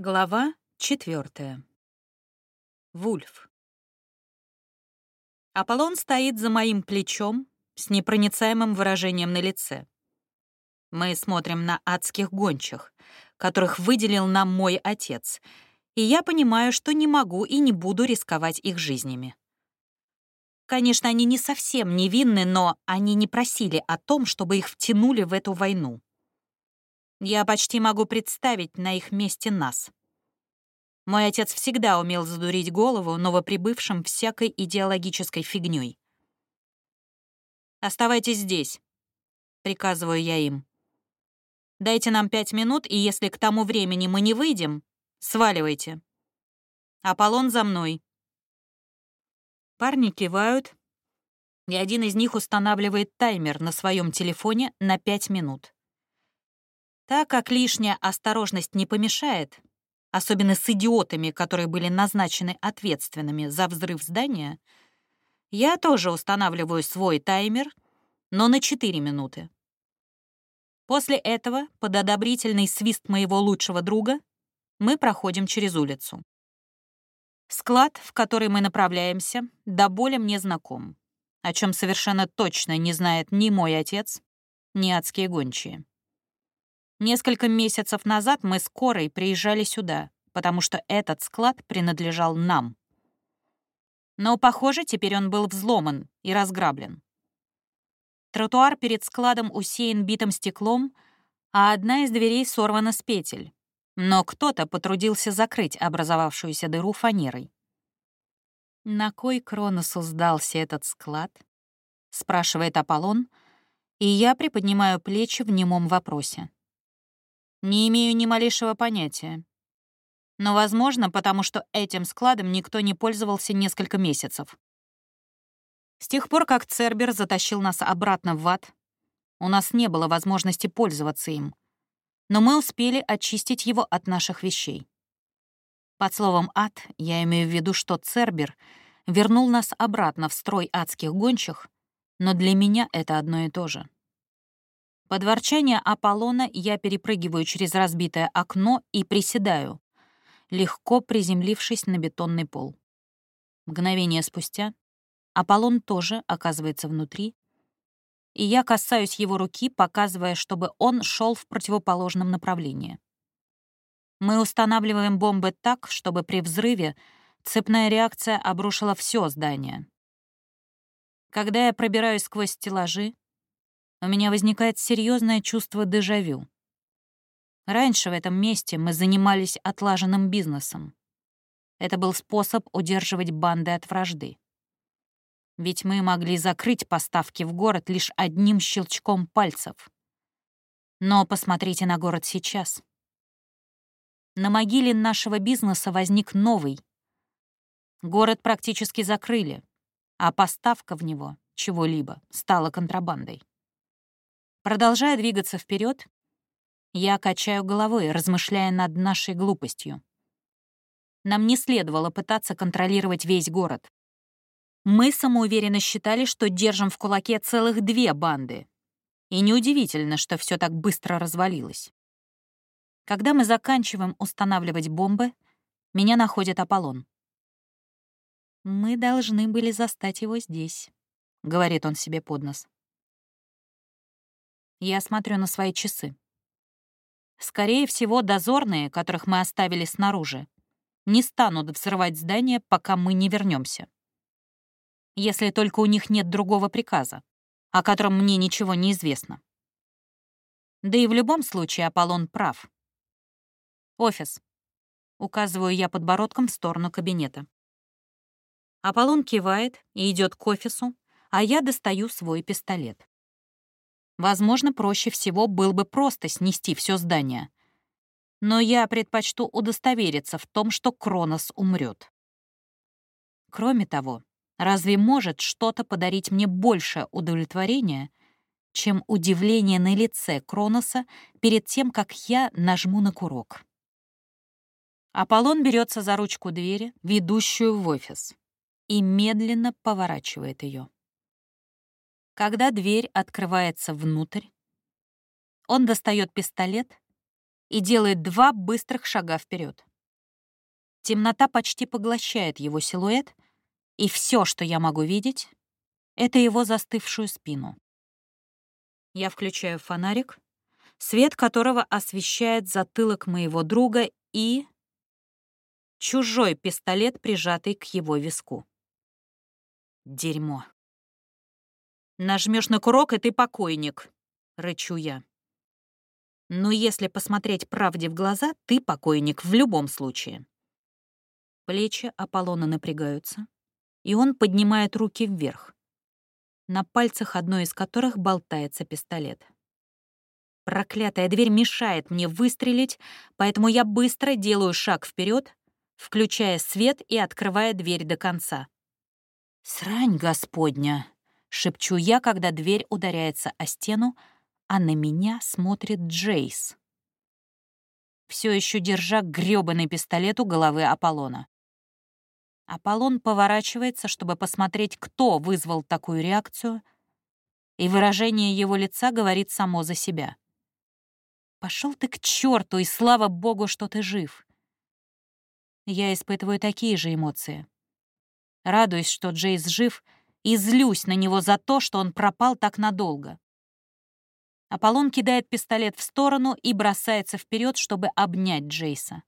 Глава четвертая. Вульф. Аполлон стоит за моим плечом с непроницаемым выражением на лице. Мы смотрим на адских гончих, которых выделил нам мой отец, и я понимаю, что не могу и не буду рисковать их жизнями. Конечно, они не совсем невинны, но они не просили о том, чтобы их втянули в эту войну. Я почти могу представить на их месте нас. Мой отец всегда умел задурить голову новоприбывшим всякой идеологической фигнёй. «Оставайтесь здесь», — приказываю я им. «Дайте нам пять минут, и если к тому времени мы не выйдем, сваливайте. Аполлон за мной». Парни кивают, и один из них устанавливает таймер на своем телефоне на пять минут. Так как лишняя осторожность не помешает, особенно с идиотами, которые были назначены ответственными за взрыв здания, я тоже устанавливаю свой таймер, но на 4 минуты. После этого, под одобрительный свист моего лучшего друга, мы проходим через улицу. Склад, в который мы направляемся, до боли мне знаком, о чем совершенно точно не знает ни мой отец, ни адские гончие. Несколько месяцев назад мы с Корой приезжали сюда, потому что этот склад принадлежал нам. Но, похоже, теперь он был взломан и разграблен. Тротуар перед складом усеян битым стеклом, а одна из дверей сорвана с петель. Но кто-то потрудился закрыть образовавшуюся дыру фанерой. «На кой Кроносу сдался этот склад?» — спрашивает Аполлон, и я приподнимаю плечи в немом вопросе. Не имею ни малейшего понятия. Но, возможно, потому что этим складом никто не пользовался несколько месяцев. С тех пор, как Цербер затащил нас обратно в ад, у нас не было возможности пользоваться им, но мы успели очистить его от наших вещей. Под словом «ад» я имею в виду, что Цербер вернул нас обратно в строй адских гончих, но для меня это одно и то же. Под ворчание Аполлона я перепрыгиваю через разбитое окно и приседаю, легко приземлившись на бетонный пол. Мгновение спустя Аполлон тоже оказывается внутри, и я касаюсь его руки, показывая, чтобы он шел в противоположном направлении. Мы устанавливаем бомбы так, чтобы при взрыве цепная реакция обрушила все здание. Когда я пробираюсь сквозь стеллажи, у меня возникает серьезное чувство дежавю. Раньше в этом месте мы занимались отлаженным бизнесом. Это был способ удерживать банды от вражды. Ведь мы могли закрыть поставки в город лишь одним щелчком пальцев. Но посмотрите на город сейчас. На могиле нашего бизнеса возник новый. Город практически закрыли, а поставка в него чего-либо стала контрабандой. Продолжая двигаться вперед, я качаю головой, размышляя над нашей глупостью. Нам не следовало пытаться контролировать весь город. Мы самоуверенно считали, что держим в кулаке целых две банды. И неудивительно, что все так быстро развалилось. Когда мы заканчиваем устанавливать бомбы, меня находит Аполлон. «Мы должны были застать его здесь», — говорит он себе под нос. Я смотрю на свои часы. Скорее всего, дозорные, которых мы оставили снаружи, не станут взрывать здание, пока мы не вернемся. Если только у них нет другого приказа, о котором мне ничего не известно. Да и в любом случае Аполлон прав. Офис. Указываю я подбородком в сторону кабинета. Аполлон кивает и идет к офису, а я достаю свой пистолет. Возможно, проще всего было бы просто снести все здание. Но я предпочту удостовериться в том, что Кронос умрет. Кроме того, разве может что-то подарить мне большее удовлетворение, чем удивление на лице Кроноса перед тем, как я нажму на курок? Аполлон берется за ручку двери, ведущую в офис, и медленно поворачивает ее. Когда дверь открывается внутрь, он достает пистолет и делает два быстрых шага вперед. Темнота почти поглощает его силуэт, и все, что я могу видеть, — это его застывшую спину. Я включаю фонарик, свет которого освещает затылок моего друга и... чужой пистолет, прижатый к его виску. Дерьмо. Нажмешь на курок, и ты покойник, рычу я. Но если посмотреть правде в глаза, ты покойник в любом случае. Плечи Аполлона напрягаются, и он поднимает руки вверх, на пальцах одной из которых болтается пистолет. Проклятая дверь мешает мне выстрелить, поэтому я быстро делаю шаг вперед, включая свет и открывая дверь до конца. «Срань господня!» — шепчу я, когда дверь ударяется о стену, а на меня смотрит Джейс. Все еще держа грёбаный пистолет у головы Аполлона. Аполлон поворачивается, чтобы посмотреть, кто вызвал такую реакцию, и выражение его лица говорит само за себя. Пошел ты к черту, и слава богу, что ты жив. Я испытываю такие же эмоции. Радуюсь, что Джейс жив — и злюсь на него за то, что он пропал так надолго. Аполлон кидает пистолет в сторону и бросается вперед, чтобы обнять Джейса.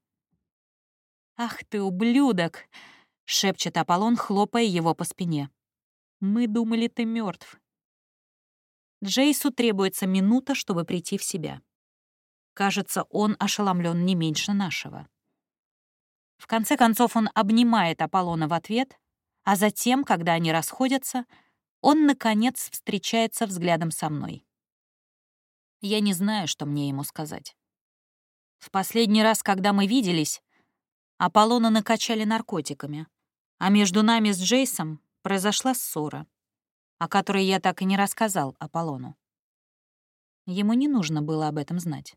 «Ах ты, ублюдок!» — шепчет Аполлон, хлопая его по спине. «Мы думали, ты мертв. Джейсу требуется минута, чтобы прийти в себя. Кажется, он ошеломлен не меньше нашего. В конце концов он обнимает Аполлона в ответ, а затем, когда они расходятся, он, наконец, встречается взглядом со мной. Я не знаю, что мне ему сказать. В последний раз, когда мы виделись, Аполлона накачали наркотиками, а между нами с Джейсом произошла ссора, о которой я так и не рассказал Аполлону. Ему не нужно было об этом знать.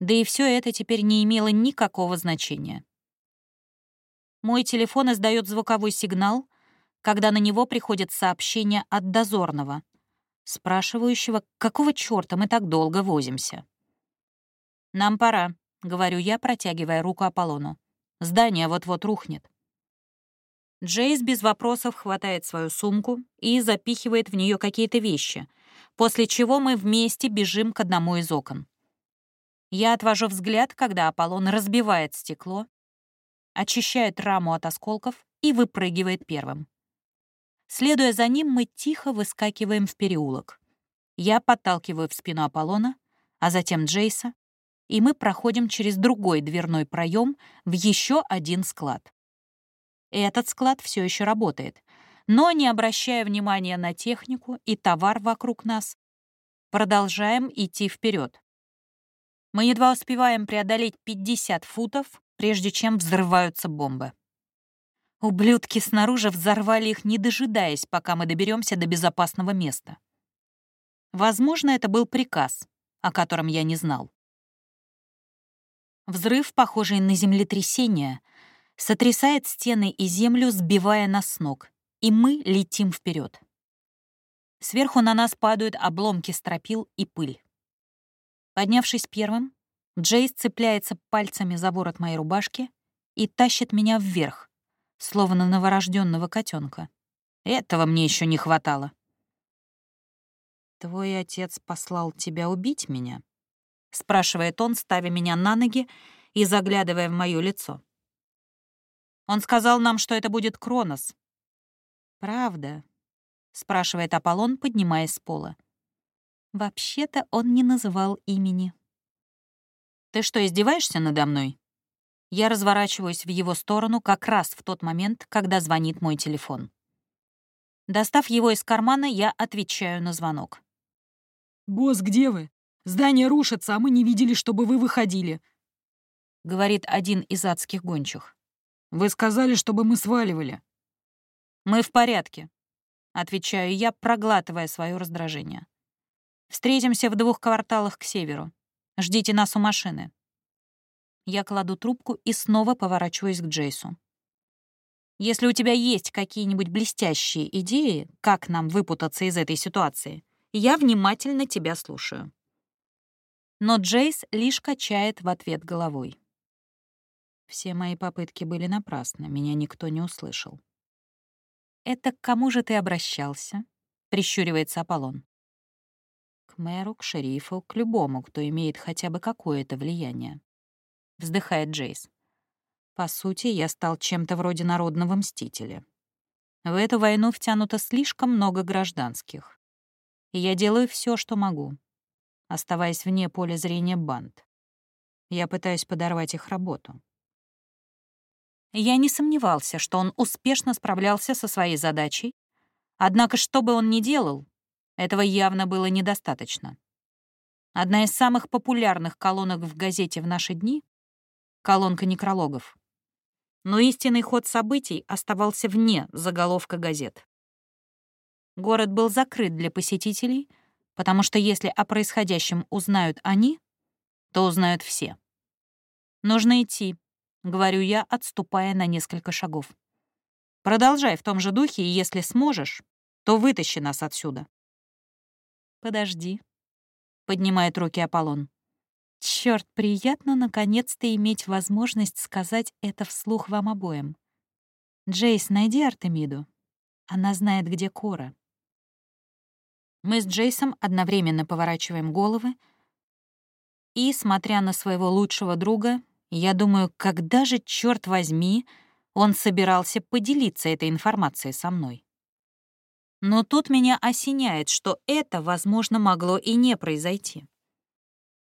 Да и все это теперь не имело никакого значения. Мой телефон издает звуковой сигнал, когда на него приходит сообщение от дозорного, спрашивающего, какого чёрта мы так долго возимся. «Нам пора», — говорю я, протягивая руку Аполлону. «Здание вот-вот рухнет». Джейс без вопросов хватает свою сумку и запихивает в нее какие-то вещи, после чего мы вместе бежим к одному из окон. Я отвожу взгляд, когда Аполлон разбивает стекло очищает раму от осколков и выпрыгивает первым. Следуя за ним, мы тихо выскакиваем в переулок. Я подталкиваю в спину Аполлона, а затем Джейса, и мы проходим через другой дверной проем в еще один склад. Этот склад все еще работает, но, не обращая внимания на технику и товар вокруг нас, продолжаем идти вперед. Мы едва успеваем преодолеть 50 футов, прежде чем взрываются бомбы. Ублюдки снаружи взорвали их, не дожидаясь, пока мы доберемся до безопасного места. Возможно, это был приказ, о котором я не знал. Взрыв, похожий на землетрясение, сотрясает стены и землю, сбивая нас с ног, и мы летим вперед. Сверху на нас падают обломки стропил и пыль. Поднявшись первым, Джейс цепляется пальцами за ворот моей рубашки и тащит меня вверх, словно новорожденного котенка. Этого мне еще не хватало. «Твой отец послал тебя убить меня?» — спрашивает он, ставя меня на ноги и заглядывая в мое лицо. «Он сказал нам, что это будет Кронос». «Правда?» — спрашивает Аполлон, поднимаясь с пола. Вообще-то он не называл имени. «Ты что, издеваешься надо мной?» Я разворачиваюсь в его сторону как раз в тот момент, когда звонит мой телефон. Достав его из кармана, я отвечаю на звонок. «Босс, где вы? Здание рушится, а мы не видели, чтобы вы выходили», — говорит один из адских гончих. «Вы сказали, чтобы мы сваливали». «Мы в порядке», — отвечаю я, проглатывая свое раздражение. «Встретимся в двух кварталах к северу. Ждите нас у машины». Я кладу трубку и снова поворачиваюсь к Джейсу. «Если у тебя есть какие-нибудь блестящие идеи, как нам выпутаться из этой ситуации, я внимательно тебя слушаю». Но Джейс лишь качает в ответ головой. Все мои попытки были напрасны, меня никто не услышал. «Это к кому же ты обращался?» — прищуривается Аполлон. «К мэру, к шерифу, к любому, кто имеет хотя бы какое-то влияние», — вздыхает Джейс. «По сути, я стал чем-то вроде народного мстителя. В эту войну втянуто слишком много гражданских. И я делаю все, что могу, оставаясь вне поля зрения банд. Я пытаюсь подорвать их работу. Я не сомневался, что он успешно справлялся со своей задачей, однако что бы он ни делал, этого явно было недостаточно. Одна из самых популярных колонок в газете в наши дни — колонка некрологов. Но истинный ход событий оставался вне заголовка газет. Город был закрыт для посетителей, потому что если о происходящем узнают они, то узнают все. Нужно идти, — говорю я, отступая на несколько шагов. «Продолжай в том же духе, и если сможешь, то вытащи нас отсюда». «Подожди», — поднимает руки Аполлон. Черт, приятно наконец-то иметь возможность сказать это вслух вам обоим. Джейс, найди Артемиду. Она знает, где Кора. Мы с Джейсом одновременно поворачиваем головы и, смотря на своего лучшего друга, я думаю, когда же, черт возьми, он собирался поделиться этой информацией со мной. Но тут меня осеняет, что это, возможно, могло и не произойти.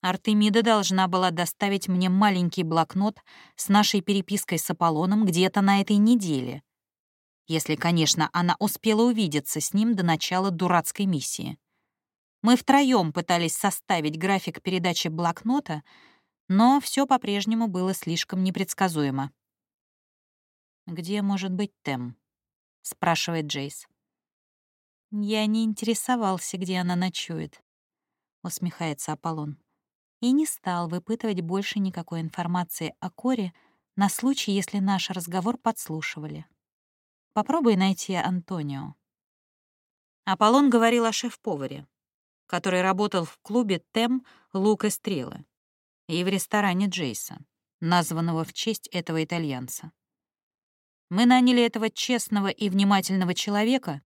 Артемида должна была доставить мне маленький блокнот с нашей перепиской с Аполлоном где-то на этой неделе. Если, конечно, она успела увидеться с ним до начала дурацкой миссии. Мы втроем пытались составить график передачи блокнота, но все по-прежнему было слишком непредсказуемо. «Где может быть Тем?» — спрашивает Джейс. «Я не интересовался, где она ночует», — усмехается Аполлон. И не стал выпытывать больше никакой информации о Коре на случай, если наш разговор подслушивали. Попробуй найти Антонио. Аполлон говорил о шеф-поваре, который работал в клубе «Тем. Лук и стрелы» и в ресторане Джейса, названного в честь этого итальянца. Мы наняли этого честного и внимательного человека,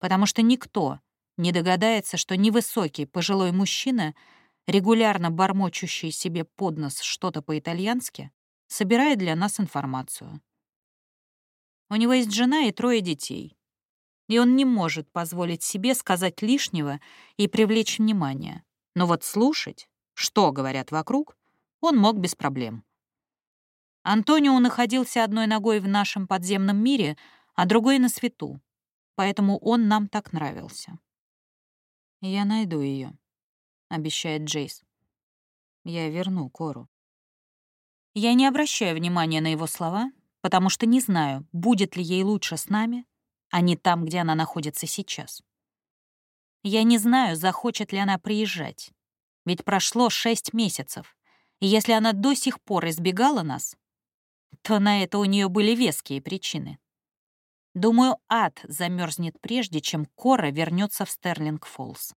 потому что никто не догадается, что невысокий пожилой мужчина, регулярно бормочущий себе под нос что-то по-итальянски, собирает для нас информацию. У него есть жена и трое детей, и он не может позволить себе сказать лишнего и привлечь внимание. Но вот слушать, что говорят вокруг, он мог без проблем. Антонио находился одной ногой в нашем подземном мире, а другой на свету, поэтому он нам так нравился. «Я найду ее, обещает Джейс. «Я верну Кору». Я не обращаю внимания на его слова, потому что не знаю, будет ли ей лучше с нами, а не там, где она находится сейчас. Я не знаю, захочет ли она приезжать, ведь прошло шесть месяцев, и если она до сих пор избегала нас, то на это у нее были веские причины. Думаю, ад замерзнет прежде, чем Кора вернется в Стерлинг-Фоллс.